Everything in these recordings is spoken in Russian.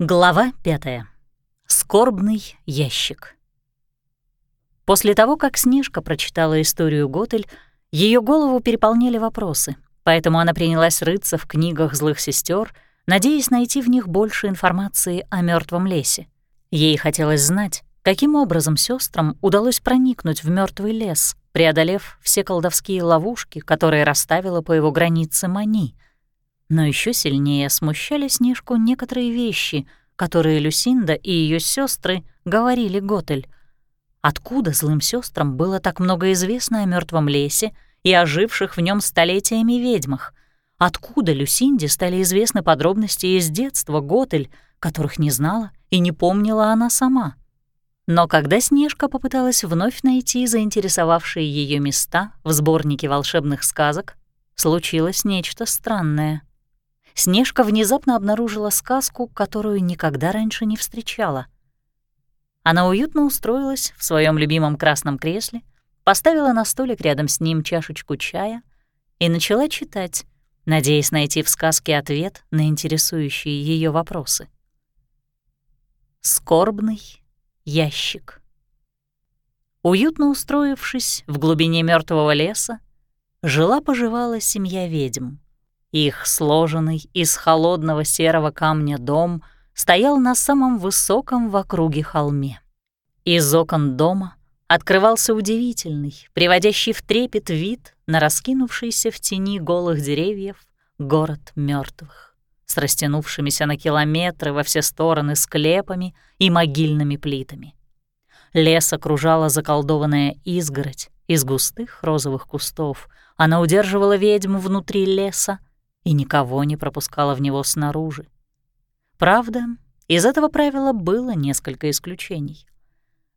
Глава пятая. Скорбный ящик. После того, как Снежка прочитала историю Готель, ее голову переполняли вопросы, поэтому она принялась рыться в книгах злых сестер, надеясь найти в них больше информации о мертвом лесе. Ей хотелось знать, каким образом сестрам удалось проникнуть в мертвый лес, преодолев все колдовские ловушки, которые расставила по его границе Мани — но еще сильнее смущали Снежку некоторые вещи, которые Люсинда и ее сестры говорили Готель. Откуда злым сестрам было так много известно о мертвом лесе и оживших в нем столетиями ведьмах? Откуда Люсинде стали известны подробности из детства Готель, которых не знала и не помнила она сама? Но когда Снежка попыталась вновь найти заинтересовавшие ее места в сборнике волшебных сказок, случилось нечто странное — Снежка внезапно обнаружила сказку, которую никогда раньше не встречала. Она уютно устроилась в своем любимом красном кресле, поставила на столик рядом с ним чашечку чая и начала читать, надеясь найти в сказке ответ на интересующие ее вопросы. Скорбный ящик. Уютно устроившись в глубине мертвого леса, жила-поживала семья ведьм. Их сложенный из холодного серого камня дом стоял на самом высоком в округе холме. Из окон дома открывался удивительный, приводящий в трепет вид на раскинувшийся в тени голых деревьев город мертвых, с растянувшимися на километры во все стороны склепами и могильными плитами. Лес окружала заколдованная изгородь из густых розовых кустов. Она удерживала ведьму внутри леса, и никого не пропускала в него снаружи. Правда, из этого правила было несколько исключений.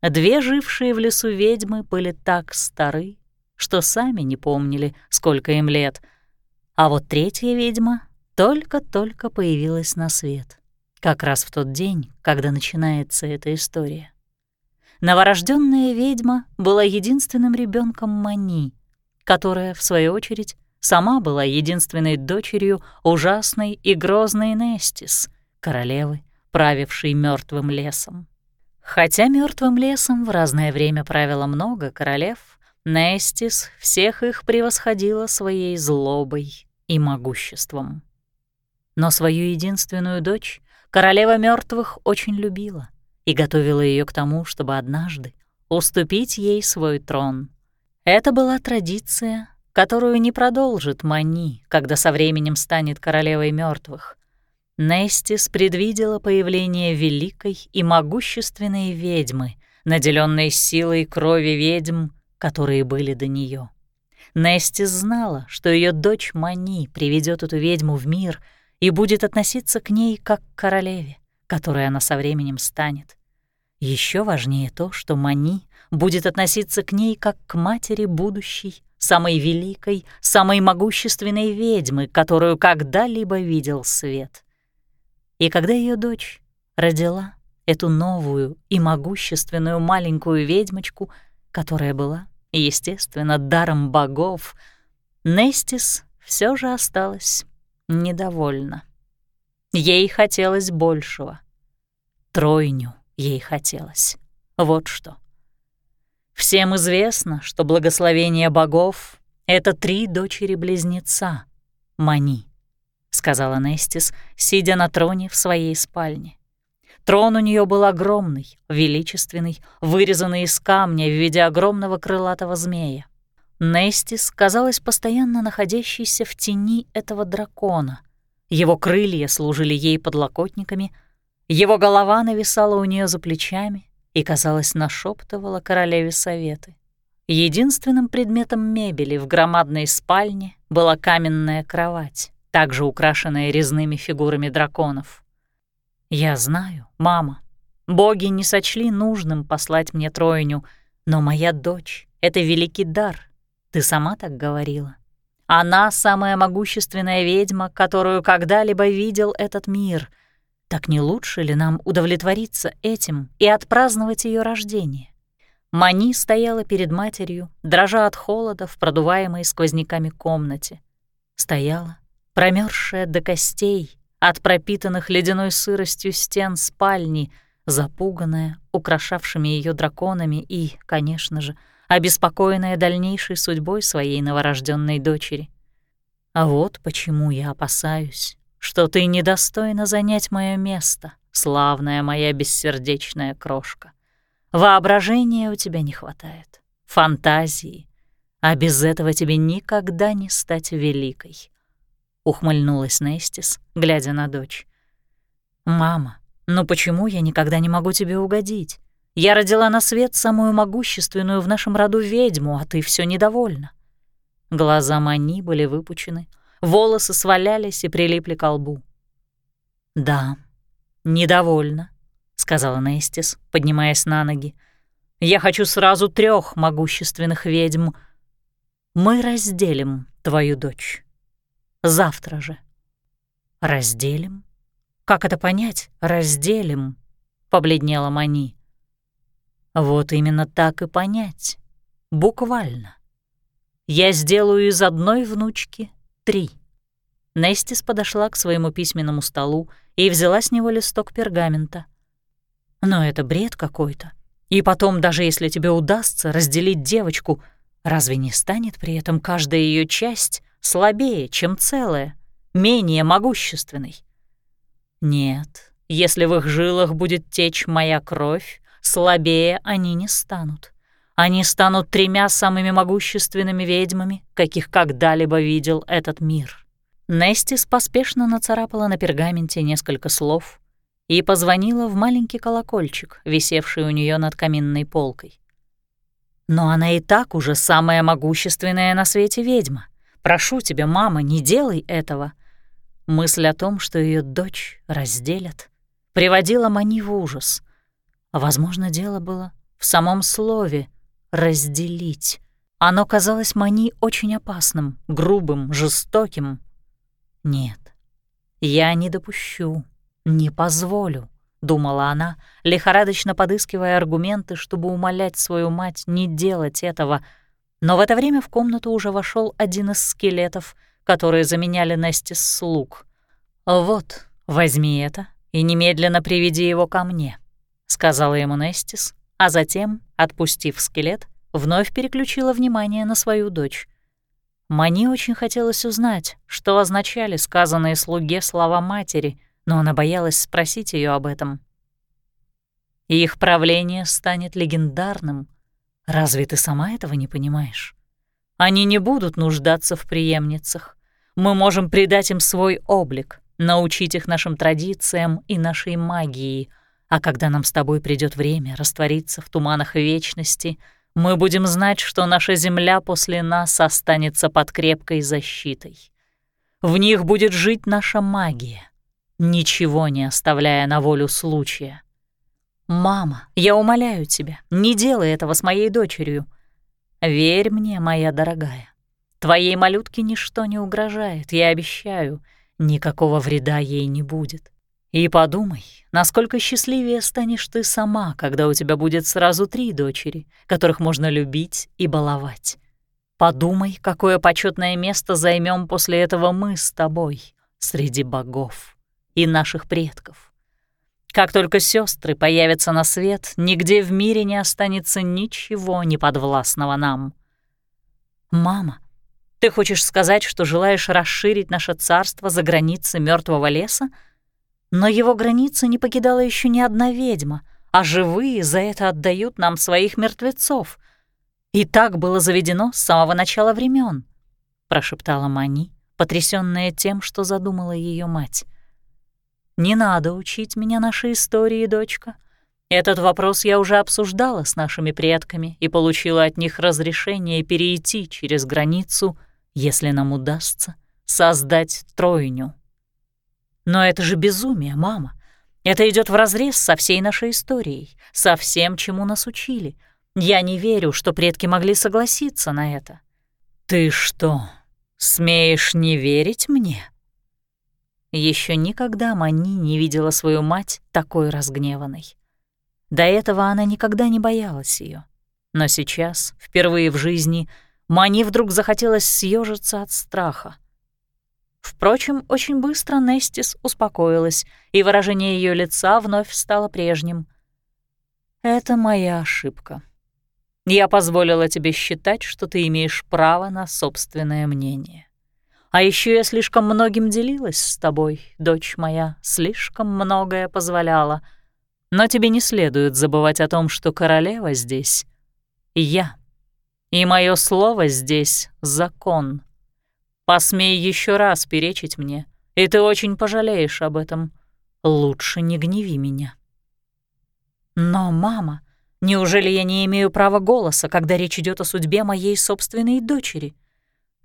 Две жившие в лесу ведьмы были так стары, что сами не помнили, сколько им лет, а вот третья ведьма только-только появилась на свет, как раз в тот день, когда начинается эта история. Новорожденная ведьма была единственным ребенком Мани, которая, в свою очередь, сама была единственной дочерью ужасной и грозной Нестис, королевы, правившей мертвым лесом. Хотя мертвым лесом в разное время правило много королев, Нестис всех их превосходила своей злобой и могуществом. Но свою единственную дочь королева мертвых очень любила и готовила ее к тому, чтобы однажды уступить ей свой трон. Это была традиция, которую не продолжит Мани, когда со временем станет королевой мертвых. Нестис предвидела появление великой и могущественной ведьмы, наделенной силой крови ведьм, которые были до нее. Нестис знала, что ее дочь Мани приведет эту ведьму в мир и будет относиться к ней как к королеве, которой она со временем станет. Еще важнее то, что Мани будет относиться к ней как к матери будущей самой великой, самой могущественной ведьмы, которую когда-либо видел свет. И когда ее дочь родила эту новую и могущественную маленькую ведьмочку, которая была, естественно, даром богов, Нестис все же осталась недовольна. Ей хотелось большего. Тройню ей хотелось. Вот что. Всем известно, что благословение богов — это три дочери-близнеца, Мани, — сказала Нестис, сидя на троне в своей спальне. Трон у нее был огромный, величественный, вырезанный из камня в виде огромного крылатого змея. Нестис казалась постоянно находящейся в тени этого дракона. Его крылья служили ей подлокотниками, его голова нависала у нее за плечами, и, казалось, нашептывала королеве советы. Единственным предметом мебели в громадной спальне была каменная кровать, также украшенная резными фигурами драконов. «Я знаю, мама, боги не сочли нужным послать мне тройню, но моя дочь — это великий дар, ты сама так говорила. Она — самая могущественная ведьма, которую когда-либо видел этот мир — так не лучше ли нам удовлетвориться этим и отпраздновать ее рождение? Мани стояла перед матерью, дрожа от холода в продуваемой сквозняками комнате. Стояла, промерзшая до костей, от пропитанных ледяной сыростью стен спальни, запуганная, украшавшими ее драконами и, конечно же, обеспокоенная дальнейшей судьбой своей новорожденной дочери. А вот почему я опасаюсь, что ты недостойна занять мое место, славная моя бессердечная крошка. Воображения у тебя не хватает, фантазии, а без этого тебе никогда не стать великой. Ухмыльнулась Нестис, глядя на дочь. «Мама, ну почему я никогда не могу тебе угодить? Я родила на свет самую могущественную в нашем роду ведьму, а ты все недовольна». Глаза Мани были выпучены, волосы свалялись и прилипли к лбу. «Да, недовольна», — сказала Нестис, поднимаясь на ноги. «Я хочу сразу трех могущественных ведьм. Мы разделим твою дочь. Завтра же». «Разделим? Как это понять? Разделим?» — побледнела Мани. «Вот именно так и понять. Буквально. Я сделаю из одной внучки три». Нестис подошла к своему письменному столу и взяла с него листок пергамента. «Но это бред какой-то. И потом, даже если тебе удастся разделить девочку, разве не станет при этом каждая ее часть слабее, чем целая, менее могущественной? Нет, если в их жилах будет течь моя кровь, слабее они не станут. Они станут тремя самыми могущественными ведьмами, каких когда-либо видел этот мир. Нестис поспешно нацарапала на пергаменте несколько слов и позвонила в маленький колокольчик, висевший у нее над каминной полкой. «Но она и так уже самая могущественная на свете ведьма. Прошу тебя, мама, не делай этого». Мысль о том, что ее дочь разделят, приводила Мани в ужас. Возможно, дело было в самом слове «разделить». Оно казалось Мани очень опасным, грубым, жестоким, нет, я не допущу, не позволю, думала она, лихорадочно подыскивая аргументы, чтобы умолять свою мать не делать этого. Но в это время в комнату уже вошел один из скелетов, которые заменяли Нестис слуг. «Вот, возьми это и немедленно приведи его ко мне», — сказала ему Нестис, а затем, отпустив скелет, вновь переключила внимание на свою дочь. Мани очень хотелось узнать, что означали сказанные слуге слова матери, но она боялась спросить ее об этом. их правление станет легендарным. Разве ты сама этого не понимаешь? Они не будут нуждаться в преемницах. Мы можем придать им свой облик, научить их нашим традициям и нашей магии, а когда нам с тобой придет время раствориться в туманах вечности — мы будем знать, что наша земля после нас останется под крепкой защитой. В них будет жить наша магия, ничего не оставляя на волю случая. «Мама, я умоляю тебя, не делай этого с моей дочерью. Верь мне, моя дорогая, твоей малютке ничто не угрожает, я обещаю, никакого вреда ей не будет. И подумай, насколько счастливее станешь ты сама, когда у тебя будет сразу три дочери, которых можно любить и баловать. Подумай, какое почетное место займем после этого мы с тобой среди богов и наших предков. Как только сестры появятся на свет, нигде в мире не останется ничего неподвластного нам. Мама, ты хочешь сказать, что желаешь расширить наше царство за границы мертвого леса? Но его границы не покидала еще ни одна ведьма, а живые за это отдают нам своих мертвецов. И так было заведено с самого начала времен, прошептала Мани, потрясённая тем, что задумала ее мать. «Не надо учить меня нашей истории, дочка. Этот вопрос я уже обсуждала с нашими предками и получила от них разрешение перейти через границу, если нам удастся создать тройню». Но это же безумие, мама. Это идет вразрез со всей нашей историей, со всем, чему нас учили. Я не верю, что предки могли согласиться на это. Ты что, смеешь не верить мне? Еще никогда Мани не видела свою мать такой разгневанной. До этого она никогда не боялась ее. Но сейчас, впервые в жизни, Мани вдруг захотелось съежиться от страха. Впрочем, очень быстро Нестис успокоилась, и выражение ее лица вновь стало прежним. «Это моя ошибка. Я позволила тебе считать, что ты имеешь право на собственное мнение. А еще я слишком многим делилась с тобой, дочь моя, слишком многое позволяла. Но тебе не следует забывать о том, что королева здесь — я, и мое слово здесь — закон». Посмей еще раз перечить мне, и ты очень пожалеешь об этом. Лучше не гневи меня. Но, мама, неужели я не имею права голоса, когда речь идет о судьбе моей собственной дочери?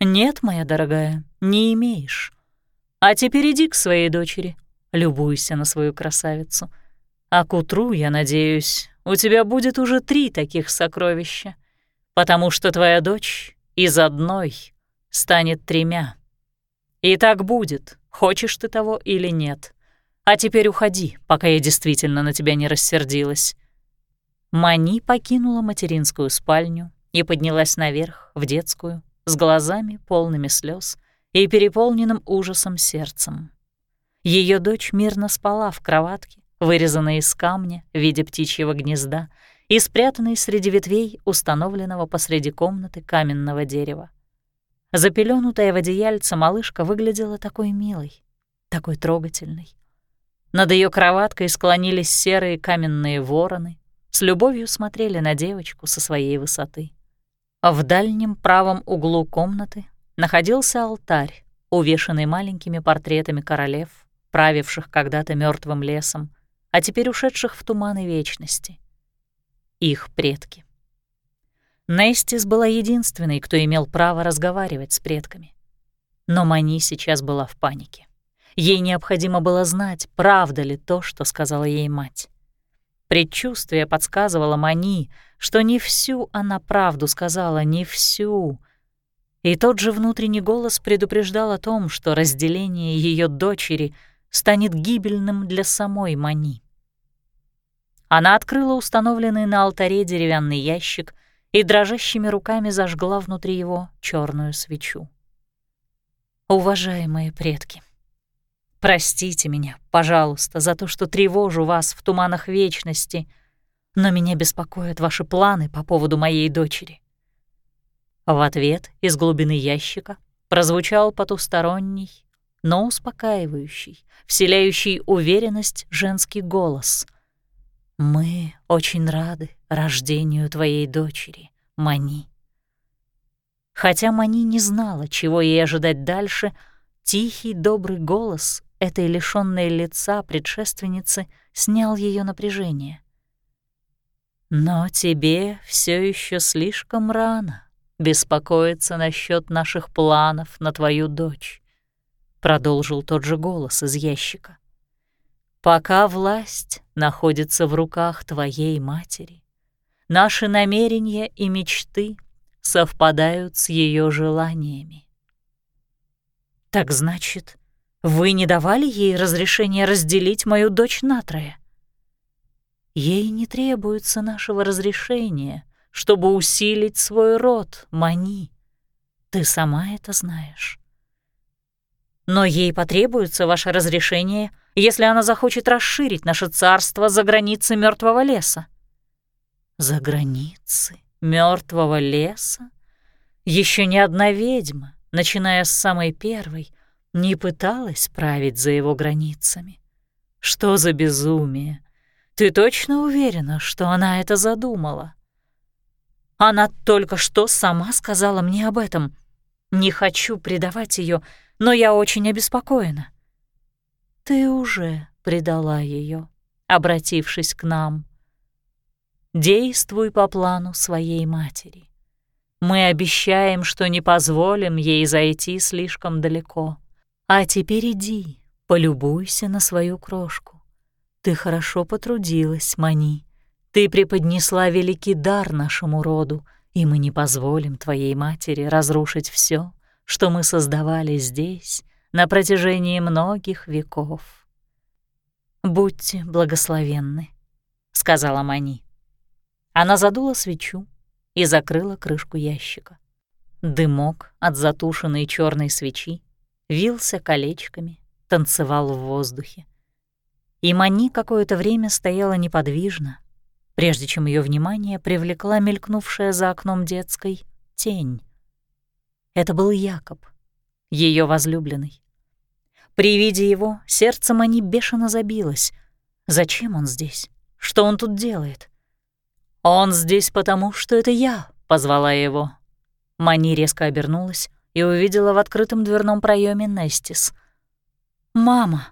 Нет, моя дорогая, не имеешь. А теперь иди к своей дочери, любуйся на свою красавицу. А к утру, я надеюсь, у тебя будет уже три таких сокровища, потому что твоя дочь из одной — станет тремя. И так будет, хочешь ты того или нет. А теперь уходи, пока я действительно на тебя не рассердилась». Мани покинула материнскую спальню и поднялась наверх, в детскую, с глазами полными слез и переполненным ужасом сердцем. Ее дочь мирно спала в кроватке, вырезанной из камня в виде птичьего гнезда и спрятанной среди ветвей установленного посреди комнаты каменного дерева. Запеленутая в одеяльце малышка выглядела такой милой, такой трогательной. Над ее кроваткой склонились серые каменные вороны, с любовью смотрели на девочку со своей высоты. В дальнем правом углу комнаты находился алтарь, увешанный маленькими портретами королев, правивших когда-то мертвым лесом, а теперь ушедших в туманы вечности. Их предки. Нестис была единственной, кто имел право разговаривать с предками. Но Мани сейчас была в панике. Ей необходимо было знать, правда ли то, что сказала ей мать. Предчувствие подсказывало Мани, что не всю она правду сказала, не всю. И тот же внутренний голос предупреждал о том, что разделение ее дочери станет гибельным для самой Мани. Она открыла установленный на алтаре деревянный ящик и дрожащими руками зажгла внутри его черную свечу. Уважаемые предки, простите меня, пожалуйста, за то, что тревожу вас в туманах вечности, но меня беспокоят ваши планы по поводу моей дочери. В ответ из глубины ящика прозвучал потусторонний, но успокаивающий, вселяющий уверенность женский голос. «Мы очень рады рождению твоей дочери, Мани». Хотя Мани не знала, чего ей ожидать дальше, тихий добрый голос этой лишённой лица предшественницы снял ее напряжение. «Но тебе все еще слишком рано беспокоиться насчет наших планов на твою дочь», — продолжил тот же голос из ящика. Пока власть находится в руках твоей матери, наши намерения и мечты совпадают с ее желаниями. Так значит, вы не давали ей разрешения разделить мою дочь на трое? Ей не требуется нашего разрешения, чтобы усилить свой род, Мани. Ты сама это знаешь. Но ей потребуется ваше разрешение — если она захочет расширить наше царство за границы мертвого леса. За границы мертвого леса? Еще ни одна ведьма, начиная с самой первой, не пыталась править за его границами. Что за безумие? Ты точно уверена, что она это задумала? Она только что сама сказала мне об этом. Не хочу предавать ее, но я очень обеспокоена. Ты уже предала ее, обратившись к нам. Действуй по плану своей матери. Мы обещаем, что не позволим ей зайти слишком далеко. А теперь иди, полюбуйся на свою крошку. Ты хорошо потрудилась, Мани. Ты преподнесла великий дар нашему роду, и мы не позволим твоей матери разрушить все, что мы создавали здесь, на протяжении многих веков. «Будьте благословенны», — сказала Мани. Она задула свечу и закрыла крышку ящика. Дымок от затушенной черной свечи вился колечками, танцевал в воздухе. И Мани какое-то время стояла неподвижно, прежде чем ее внимание привлекла мелькнувшая за окном детской тень. Это был Якоб, ее возлюбленный. При виде его сердце Мани бешено забилось. Зачем он здесь? Что он тут делает? «Он здесь потому, что это я», — позвала его. Мани резко обернулась и увидела в открытом дверном проеме Нестис. «Мама!»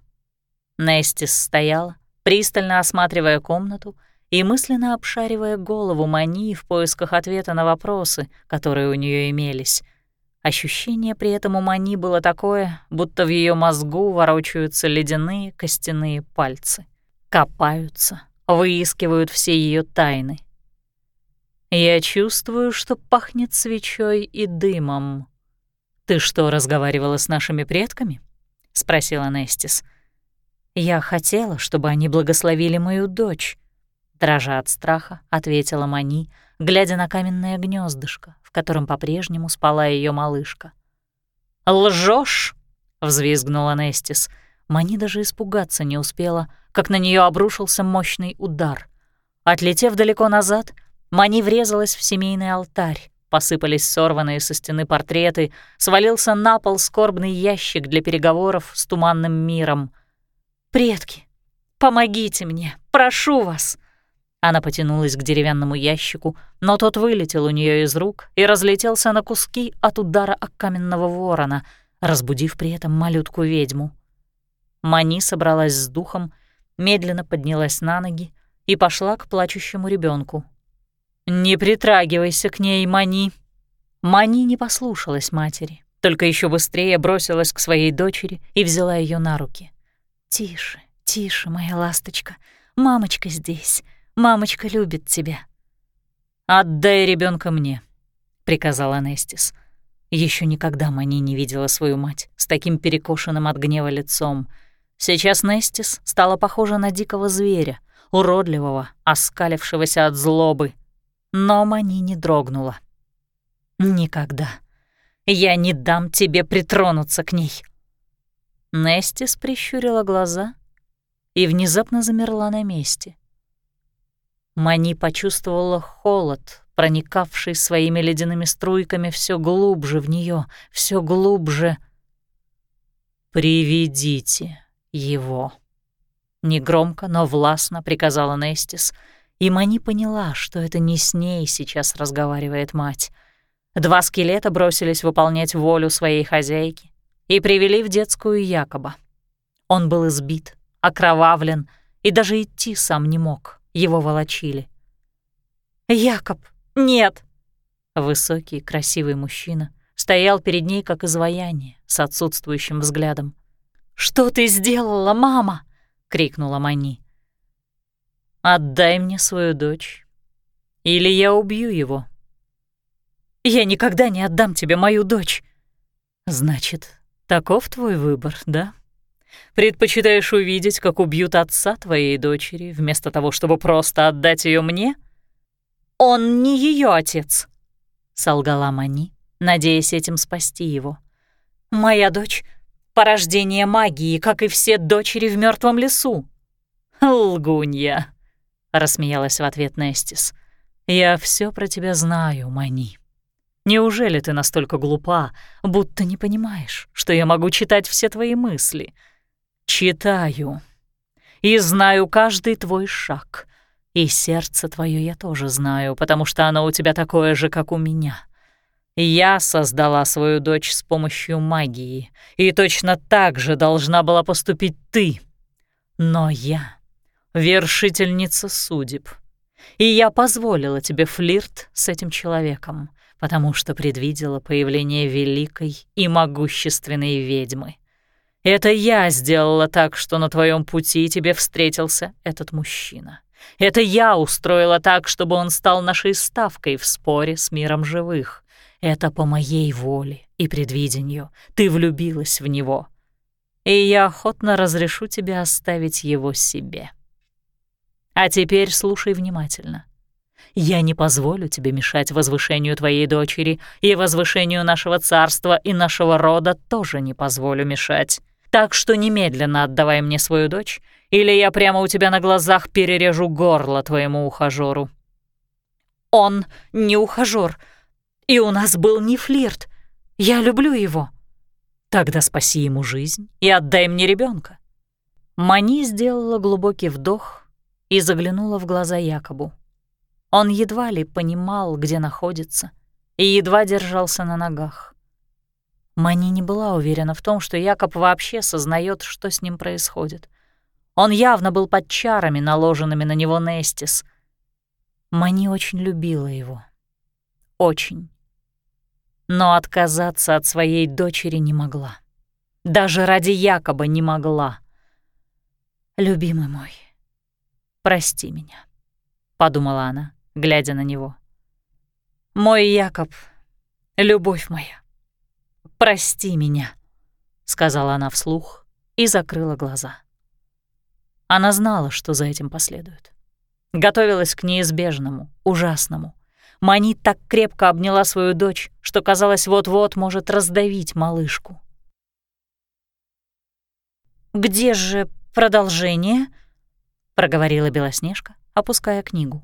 Нестис стояла, пристально осматривая комнату и мысленно обшаривая голову Мани в поисках ответа на вопросы, которые у нее имелись. Ощущение при этом у Мани было такое, будто в ее мозгу ворочаются ледяные костяные пальцы. Копаются, выискивают все ее тайны. «Я чувствую, что пахнет свечой и дымом. Ты что, разговаривала с нашими предками?» — спросила Нестис. «Я хотела, чтобы они благословили мою дочь», — дрожа от страха, ответила Мани, глядя на каменное гнездышко, в котором по-прежнему спала ее малышка. Лжешь! взвизгнула Нестис. Мани даже испугаться не успела, как на нее обрушился мощный удар. Отлетев далеко назад, Мани врезалась в семейный алтарь. Посыпались сорванные со стены портреты, свалился на пол скорбный ящик для переговоров с туманным миром. «Предки, помогите мне, прошу вас!» Она потянулась к деревянному ящику, но тот вылетел у нее из рук и разлетелся на куски от удара о каменного ворона, разбудив при этом малютку-ведьму. Мани собралась с духом, медленно поднялась на ноги и пошла к плачущему ребенку. «Не притрагивайся к ней, Мани!» Мани не послушалась матери, только еще быстрее бросилась к своей дочери и взяла ее на руки. «Тише, тише, моя ласточка, мамочка здесь!» Мамочка любит тебя». «Отдай ребенка мне», — приказала Нестис. Еще никогда Мани не видела свою мать с таким перекошенным от гнева лицом. Сейчас Нестис стала похожа на дикого зверя, уродливого, оскалившегося от злобы. Но Мани не дрогнула. «Никогда. Я не дам тебе притронуться к ней». Нестис прищурила глаза и внезапно замерла на месте. Мани почувствовала холод, проникавший своими ледяными струйками все глубже в нее, все глубже. «Приведите его», — негромко, но властно приказала Нестис, и Мани поняла, что это не с ней сейчас разговаривает мать. Два скелета бросились выполнять волю своей хозяйки и привели в детскую Якоба. Он был избит, окровавлен и даже идти сам не мог его волочили. «Якоб, нет!» Высокий, красивый мужчина стоял перед ней как изваяние, с отсутствующим взглядом. «Что ты сделала, мама?» — крикнула Мани. «Отдай мне свою дочь, или я убью его». «Я никогда не отдам тебе мою дочь». «Значит, таков твой выбор, да?» Предпочитаешь увидеть, как убьют отца твоей дочери, вместо того, чтобы просто отдать ее мне? Он не ее отец, солгала Мани, надеясь этим спасти его. Моя дочь — порождение магии, как и все дочери в мертвом лесу. Лгунья, рассмеялась в ответ Нестис. Я все про тебя знаю, Мани. Неужели ты настолько глупа, будто не понимаешь, что я могу читать все твои мысли — Читаю и знаю каждый твой шаг. И сердце твое я тоже знаю, потому что оно у тебя такое же, как у меня. Я создала свою дочь с помощью магии, и точно так же должна была поступить ты. Но я — вершительница судеб, и я позволила тебе флирт с этим человеком, потому что предвидела появление великой и могущественной ведьмы. Это я сделала так, что на твоем пути тебе встретился этот мужчина. Это я устроила так, чтобы он стал нашей ставкой в споре с миром живых. Это по моей воле и предвидению. Ты влюбилась в него. И я охотно разрешу тебе оставить его себе. А теперь слушай внимательно. я не позволю тебе мешать возвышению твоей дочери, и возвышению нашего царства и нашего рода тоже не позволю мешать. Так что немедленно отдавай мне свою дочь, или я прямо у тебя на глазах перережу горло твоему ухажёру». «Он не ухажёр, и у нас был не флирт. Я люблю его». «Тогда спаси ему жизнь и отдай мне ребенка. Мани сделала глубокий вдох и заглянула в глаза Якобу. Он едва ли понимал, где находится, и едва держался на ногах. Мани не была уверена в том, что Якоб вообще сознает, что с ним происходит. Он явно был под чарами, наложенными на него Нестис. Мани очень любила его. Очень. Но отказаться от своей дочери не могла. Даже ради Якоба не могла. «Любимый мой, прости меня», — подумала она, глядя на него. «Мой Якоб, любовь моя, прости меня», — сказала она вслух и закрыла глаза. Она знала, что за этим последует. Готовилась к неизбежному, ужасному. Мани так крепко обняла свою дочь, что казалось, вот-вот может раздавить малышку. «Где же продолжение?» — проговорила Белоснежка, опуская книгу.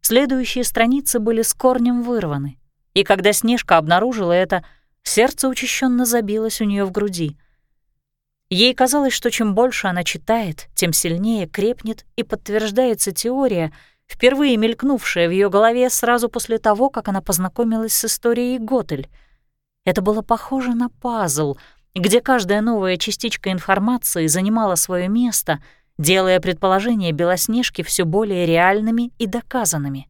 Следующие страницы были с корнем вырваны, и когда Снежка обнаружила это, сердце учащенно забилось у нее в груди. Ей казалось, что чем больше она читает, тем сильнее крепнет и подтверждается теория, впервые мелькнувшая в ее голове сразу после того, как она познакомилась с историей Готель. Это было похоже на пазл, где каждая новая частичка информации занимала свое место — делая предположения Белоснежки все более реальными и доказанными.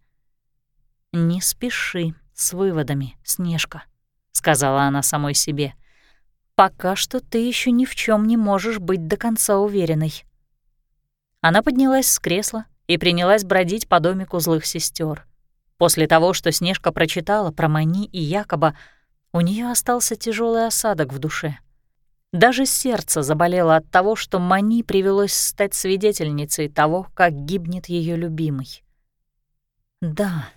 «Не спеши с выводами, Снежка», — сказала она самой себе. «Пока что ты еще ни в чем не можешь быть до конца уверенной». Она поднялась с кресла и принялась бродить по домику злых сестер. После того, что Снежка прочитала про Мани и Якоба, у нее остался тяжелый осадок в душе — даже сердце заболело от того, что Мани привелось стать свидетельницей того, как гибнет ее любимый. «Да,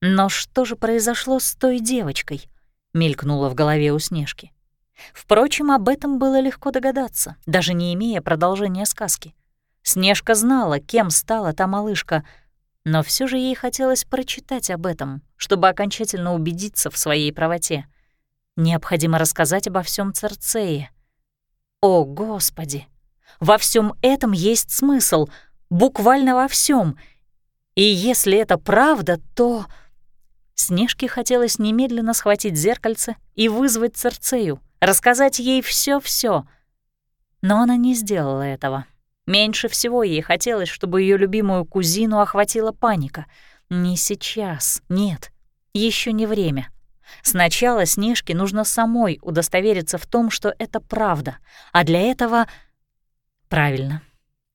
но что же произошло с той девочкой?» — мелькнуло в голове у Снежки. Впрочем, об этом было легко догадаться, даже не имея продолжения сказки. Снежка знала, кем стала та малышка, но все же ей хотелось прочитать об этом, чтобы окончательно убедиться в своей правоте. Необходимо рассказать обо всем Церцее. О, Господи! Во всем этом есть смысл, буквально во всем. И если это правда, то... Снежке хотелось немедленно схватить зеркальце и вызвать Церцею, рассказать ей все-все. Но она не сделала этого. Меньше всего ей хотелось, чтобы ее любимую кузину охватила паника. Не сейчас, нет, еще не время. Сначала Снежке нужно самой удостовериться в том, что это правда, а для этого... Правильно.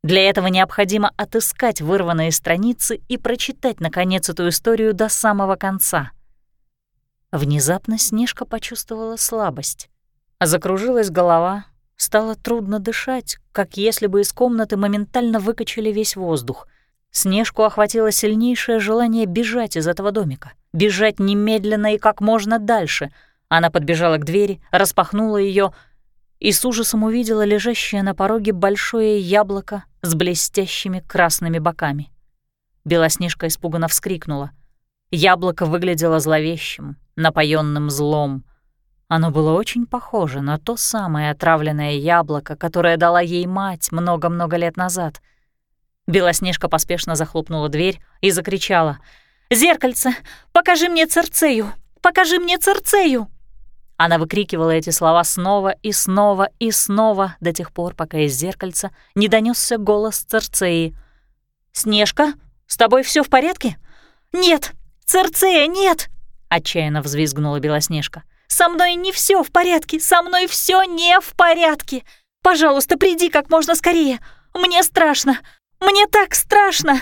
Для этого необходимо отыскать вырванные страницы и прочитать, наконец, эту историю до самого конца. Внезапно Снежка почувствовала слабость. Закружилась голова, стало трудно дышать, как если бы из комнаты моментально выкачали весь воздух. Снежку охватило сильнейшее желание бежать из этого домика бежать немедленно и как можно дальше. Она подбежала к двери, распахнула ее и с ужасом увидела лежащее на пороге большое яблоко с блестящими красными боками. Белоснежка испуганно вскрикнула. Яблоко выглядело зловещим, напоенным злом. Оно было очень похоже на то самое отравленное яблоко, которое дала ей мать много-много лет назад. Белоснежка поспешно захлопнула дверь и закричала — «Зеркальце! Покажи мне Церцею! Покажи мне Церцею!» Она выкрикивала эти слова снова и снова и снова до тех пор, пока из зеркальца не донесся голос Церцеи. «Снежка, с тобой все в порядке?» «Нет! Церцея, нет!» — отчаянно взвизгнула Белоснежка. «Со мной не все в порядке! Со мной все не в порядке! Пожалуйста, приди как можно скорее! Мне страшно! Мне так страшно!»